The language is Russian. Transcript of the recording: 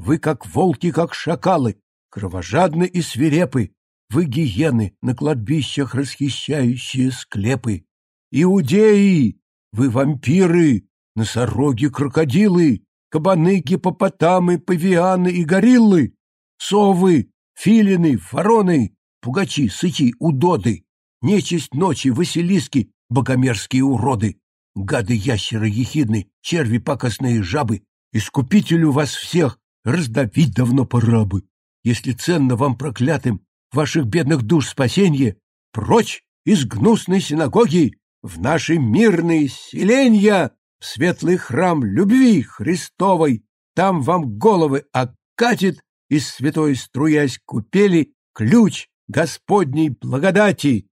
Вы как волки, как шакалы, кровожадны и свирепы. Вы гиены, на кладбищах расхищающие склепы. Иудеи! Вы вампиры, носороги-крокодилы, кабаны, гипопотамы, павианы и гориллы, совы, филины, вороны, пугачи, сычи, удоды, нечисть ночи, василиски, богомерзкие уроды, гады-ящеры ехидны, черви пакостные жабы, искупителю вас всех раздавить давно пора бы. Если ценно вам проклятым ваших бедных душ спасенье, прочь из гнусной синагоги в наши мирные селенья, в светлый храм любви Христовой, там вам головы окатит из святой струясь купели ключ Господней благодати,